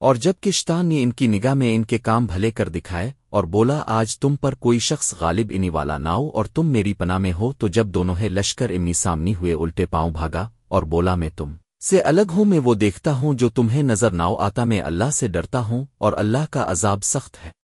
اور جب کشتان نے ان کی نگاہ میں ان کے کام بھلے کر دکھائے اور بولا، آج تم پر کوئی شخص غالب انی والا ناؤ اور تم میری پناہ میں ہو، تو جب دونوں ہے لشکر امنی سامنی ہوئے الٹے پاؤں بھاگا اور بولا، میں تم سے الگ ہوں، میں وہ دیکھتا ہوں جو تمہیں نظر ناؤ آتا میں اللہ سے ڈرتا ہوں اور اللہ کا عذاب سخت ہے۔